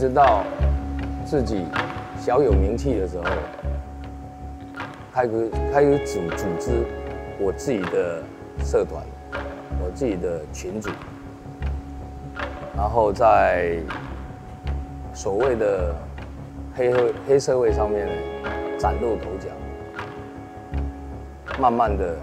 直到自己小有名气的时候，开始开始组组织我自己的社团，我自己的群组，然后在所谓的黑黑社会上面呢崭露头角，慢慢的。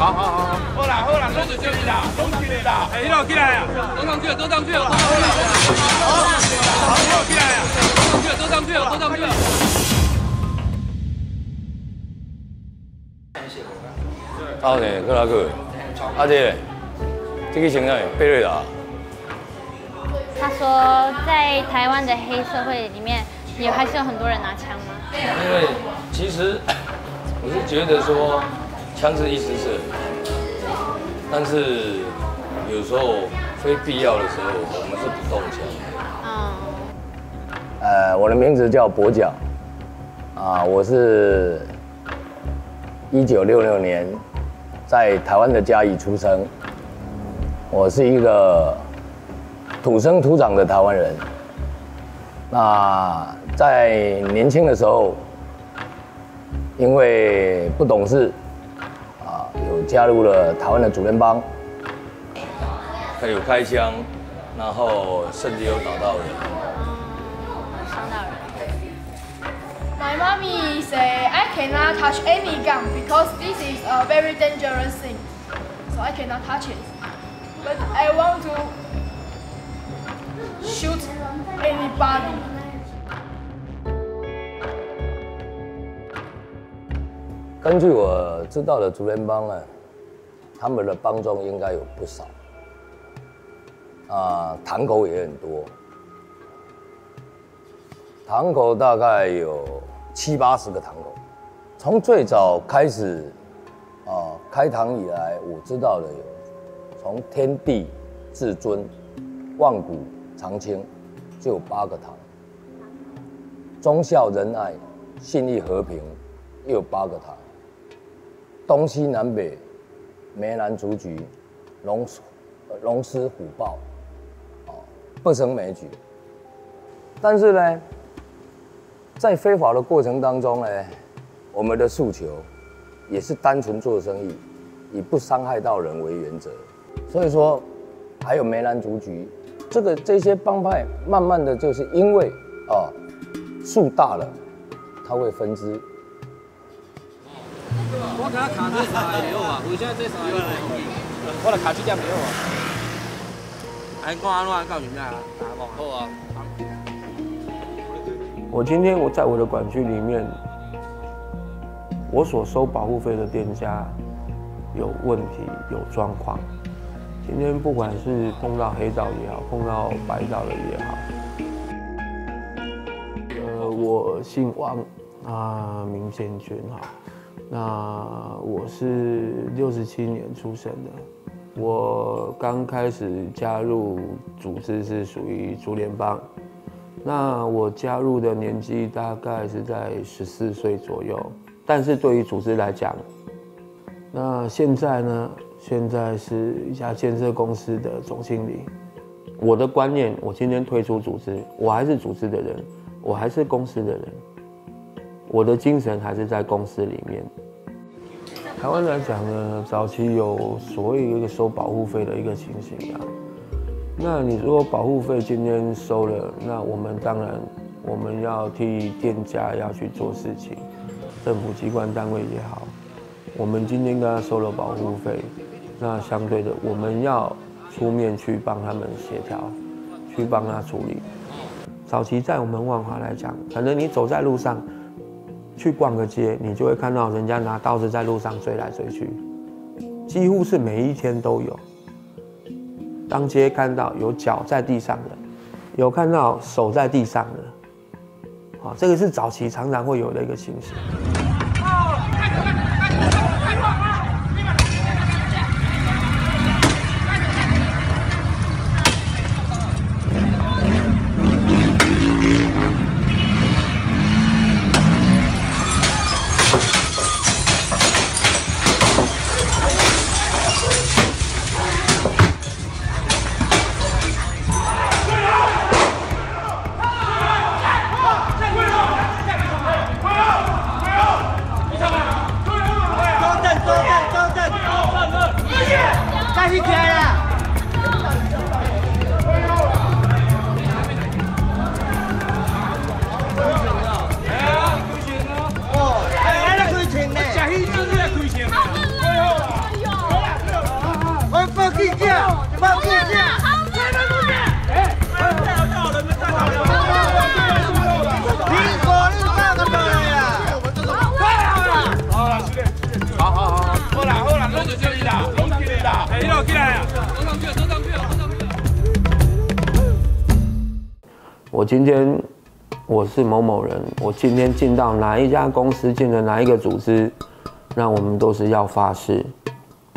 好好好，好啦好啦，拢就叫你啦，拢起来啦，哎，起来啊，走上去了，走上去了，走上去了，好，好，起来啊，都上去了，走上去了，都上去了。好呢，过来过，阿姐，这个先生贝瑞达。他说，在台湾的黑社会里面，也还是有很多人拿枪吗？因为其实我是觉得说。枪支一时是，但是有时候非必要的时候，我们是不动枪。嗯。呃，我的名字叫跛脚，啊，我是一九六六年在台湾的嘉义出生，我是一个土生土长的台湾人。那在年轻的时候，因为不懂事。加入了台湾的主联邦，他有开枪，然后甚至有打到人。伤到人。My mommy say I cannot touch any gun because this is a very dangerous thing, so I cannot touch it. But I want to shoot anybody. 根据我知道的竹联邦呢。他们的帮中应该有不少，啊，堂口也很多，堂口大概有七八十个堂口。从最早开始，啊，开堂以来，我知道的有，从天地至尊、万古长青，就有八个堂；忠孝仁爱、信义和平，又有八个堂；东西南北。梅兰竹菊，龙龙狮虎豹，哦，不胜枚举。但是呢，在非法的过程当中呢，我们的诉求也是单纯做生意，以不伤害到人为原则。所以说，还有梅兰竹菊，这个这些帮派，慢慢的就是因为啊，树大了，它会分支。我卡卡这啥也好啊，为啥这啥也好？我来卡这点也好啊。哎，讲安怎告诉你啊？好啊。我今天我在我的管区里面，我所收保护费的店家有问题有状况。今天不管是碰到黑道也好，碰到白道的也好。呃，我姓王啊，明建军哈。那我是六十七年出生的，我刚开始加入组织是属于竹联邦，那我加入的年纪大概是在十四岁左右，但是对于组织来讲，那现在呢，现在是一家建设公司的总经理，我的观念，我今天退出组织，我还是组织的人，我还是公司的人。我的精神还是在公司里面。台湾来讲呢，早期有所谓一个收保护费的一个情形啊。那你如果保护费今天收了，那我们当然我们要替店家要去做事情，政府机关单位也好，我们今天跟他收了保护费，那相对的我们要出面去帮他们协调，去帮他处理。早期在我们万华来讲，可能你走在路上。去逛个街，你就会看到人家拿刀子在路上追来追去，几乎是每一天都有。当街看到有脚在地上的，有看到手在地上的，啊，这个是早期常常会有的一个情形式。好一路起来啊，我今天我是某某人，我今天进到哪一家公司，进了哪一个组织，那我们都是要发誓，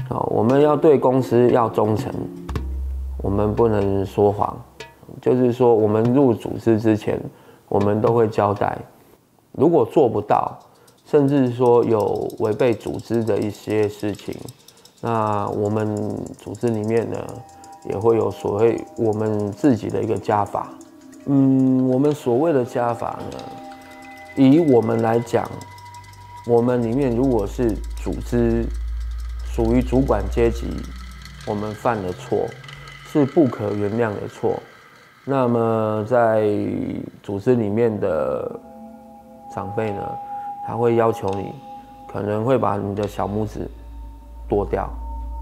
啊，我们要对公司要忠诚，我们不能说谎，就是说我们入组织之前，我们都会交代，如果做不到，甚至说有违背组织的一些事情，那我们组织里面呢，也会有所谓我们自己的一个加法。嗯，我们所谓的加法呢，以我们来讲，我们里面如果是组织属于主管阶级，我们犯了错，是不可原谅的错。那么在组织里面的长辈呢，他会要求你，可能会把你的小拇指剁掉，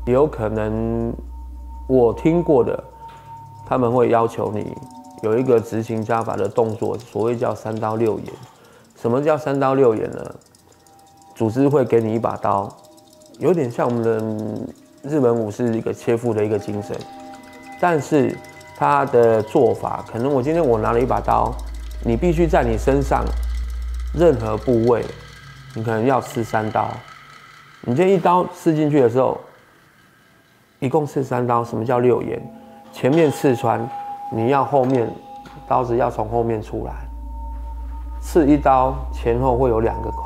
也有可能我听过的，他们会要求你。有一个执行加法的动作，所谓叫三刀六眼。什么叫三刀六眼呢？组织会给你一把刀，有点像我们的日本武士一个切腹的一个精神，但是他的做法，可能我今天我拿了一把刀，你必须在你身上任何部位，你可能要刺三刀。你这一刀刺进去的时候，一共刺三刀。什么叫六眼？前面刺穿。你要后面刀子要从后面出来，刺一刀前后会有两个孔。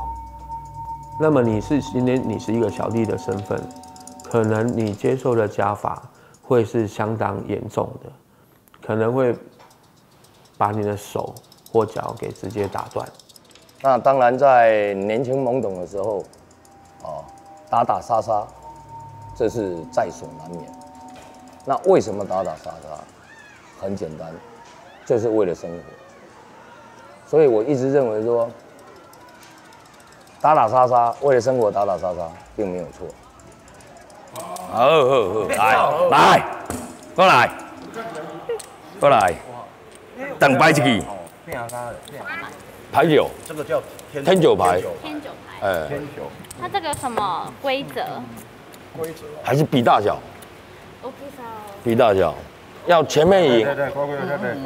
那么你是今天你是一个小弟的身份，可能你接受的加法会是相当严重的，可能会把你的手或脚给直接打断。那当然，在年轻懵懂的时候，打打杀杀，这是在所难免。那为什么打打杀杀？很简单，就是为了生活。所以我一直认为说，打打杀杀，为了生活打打杀杀，并没有错。好，好，好，来，来，过来，过来，等摆一支牌九，这个叫天九牌，天九牌，哎，天九它这个什么规则？规则。还是比大小，我不知道。比大小，要前面赢对，对，对对。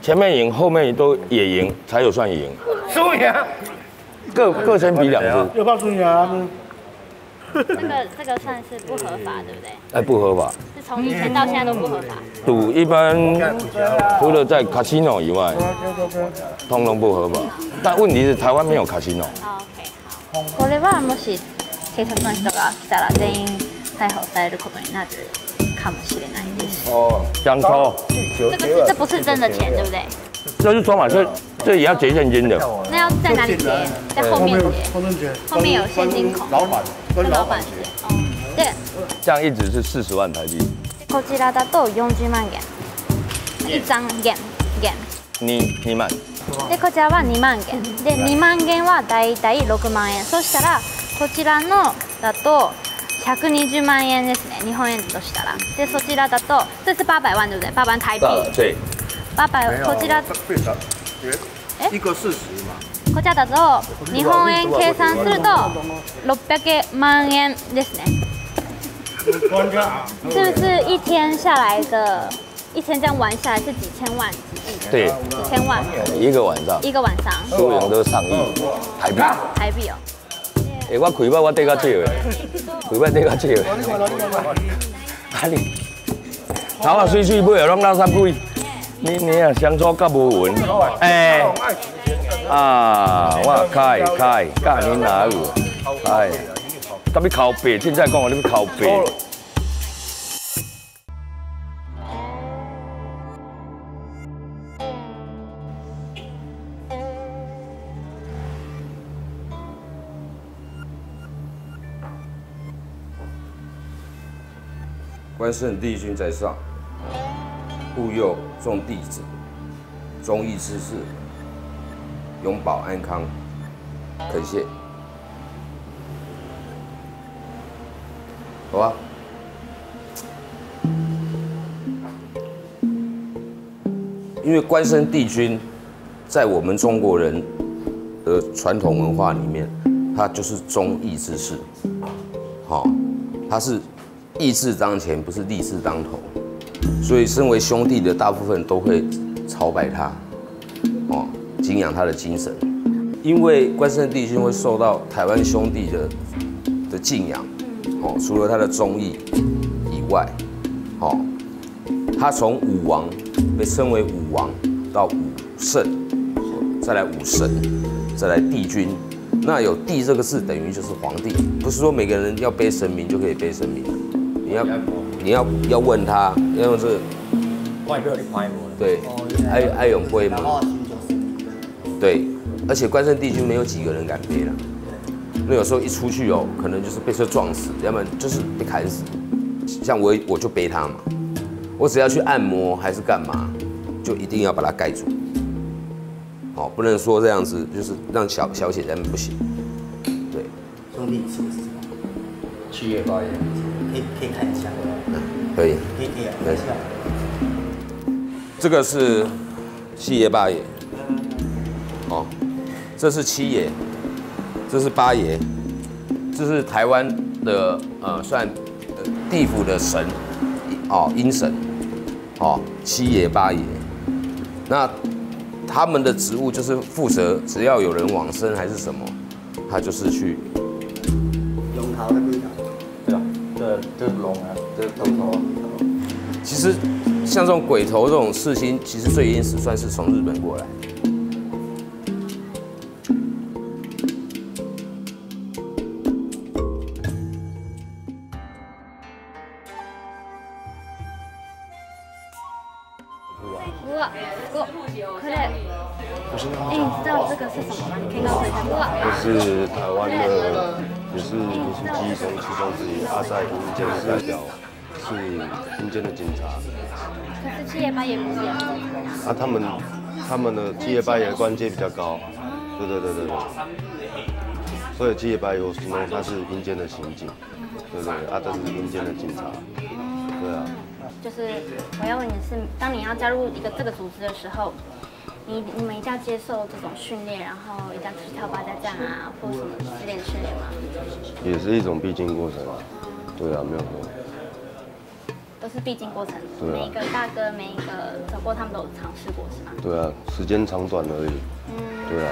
前面赢，后面都也赢，才有算赢。输赢。各各先比两只，要不要输赢啊？这个这个算是不合法，对不对？哎，不合法。是从以前到现在都不合法。赌一般除了在 casino 以外，通通不合法。但问题是台湾没有 casino。これはもし警察の人が来たら全員逮捕されることになるかもしれないです。哦，想抽，这个是这不是真的钱，对不对？这是筹码，这这也要结现金的。那要在哪里结？在后面结。后面结。后面有现金孔。老板跟老板结。是。哦。で这样一直是四十万台币。こちらだと40万元。一張元元。你你买，でこちらは2万元。で2万元はだいたい6万円。そしたらこちらのだと120万円ですね。日本円としたら。でそちらだと这是800万对不对800万台币呃，对，800こちら。变成哎一个四十嘛。こちらだと日本円計算すると600万円ですね。是不是一天下来的一天这样玩下来是几千万、几亿，对，几千万一个晚上一个晚上输赢都上亿台币。台币哦。诶，我开摆我缀较少诶，开摆缀较少诶。啊你，头啊水水尾啊拢拉三鬼，你你啊相处较无稳。诶，啊，我开开，教你哪有？哎，甲你靠背，现在讲，你要靠背。关圣帝君在上，护佑众弟子，忠义之士，永保安康，恳谢。好啊。因为关圣帝君在我们中国人的传统文化里面，他就是忠义之士，好、他是义字当前，不是利字当头，所以身为兄弟的大部分都会朝拜他，哦，敬仰他的精神。因为关圣帝君会受到台湾兄弟的的敬仰，哦，除了他的忠义以外，哦，他从武王被称为武王，到武圣，再来武神，再来帝君。那有帝这个字，等于就是皇帝，不是说每个人要背神明就可以背神明。你要你要要问他，要用这个外表你拍我。对，爱爱永龟嘛，对，而且关圣帝君没有几个人敢背了。那有时候一出去哦，可能就是被车撞死，要不然就是被砍死。像我我就背他嘛，我只要去按摩还是干嘛，就一定要把它盖住。哦，不能说这样子就是让小小血在那边不行。对，兄弟是不是？七月八月，可以可以看一下，可以。可以可以。这个是七爷八爷，哦，这是七爷，这是八爷，这是台湾的呃算呃地府的神，哦阴神，哦七爷八爷，那他们的职务就是负责，只要有人往生还是什么，他就是去龙头的龟头。这龙啊，这是龙头。其实像这种鬼头这种事情，其实最原始算是从日本过来。哎，你知道这个是什么吗？你可以告诉我一下。哇，这是台湾的，也是民俗记忆中其中之一。阿塞阴间的代表是阴间的警察，可是七爷八爷不是？啊，他们他们的七爷八爷的官阶比较高，对对对对对。所以七爷八爷我形容他是阴间的刑警，对对对，啊，这是阴间的警察，对啊。就是我要问你是，当你要加入一个这个组织的时候，你你们一定要接受这种训练，然后一定要去跳八家将啊，或什么之类的训练吗？也是一种必经过程，对啊，没有错。都是必经过程，对啊每一个大哥每一个走过，他们都有尝试过，是吗？对啊，时间长短而已，对啊。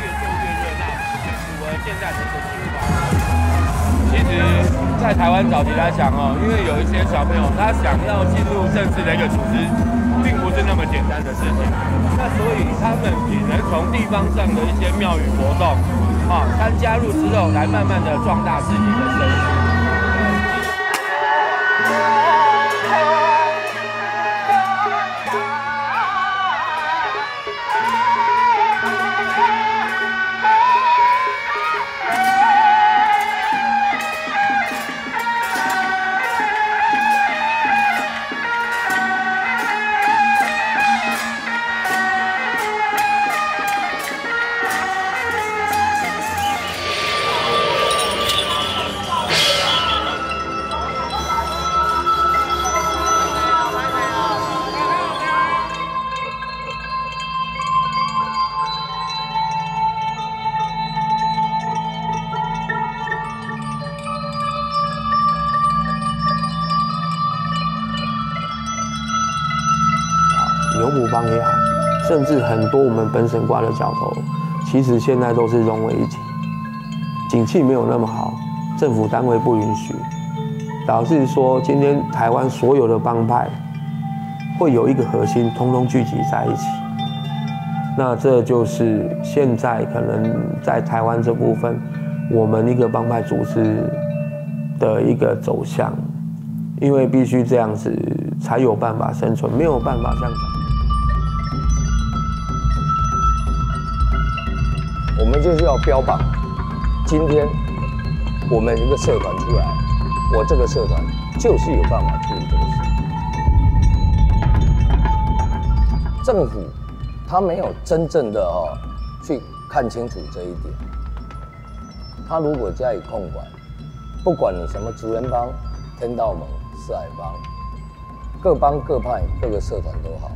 越做越热闹，符合现在的一个情况。其实，在台湾早期来讲哦，因为有一些小朋友他想要进入正式的一个组织，并不是那么简单的事情。那所以他们只能从地方上的一些庙宇活动，啊，他加入之后，来慢慢的壮大自己的身体。多我们本省挂的角头，其实现在都是融为一体。景气没有那么好，政府单位不允许，导致说今天台湾所有的帮派会有一个核心，通通聚集在一起。那这就是现在可能在台湾这部分，我们一个帮派组织的一个走向，因为必须这样子才有办法生存，没有办法像。我们就是要标榜，今天我们一个社团出来，我这个社团就是有办法处理这个事。政府他没有真正的哦去看清楚这一点，他如果加以控管，不管你什么竹人帮、天道盟、四海帮，各帮各派各个社团都好，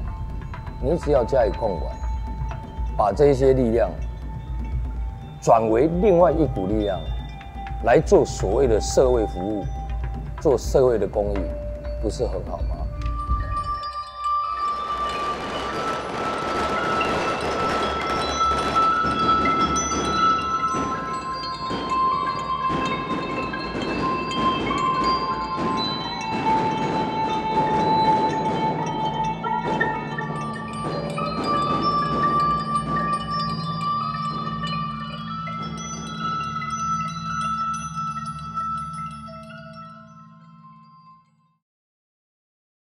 你只要加以控管，把这些力量。转为另外一股力量，来做所谓的社会服务，做社会的公益，不是很好吗？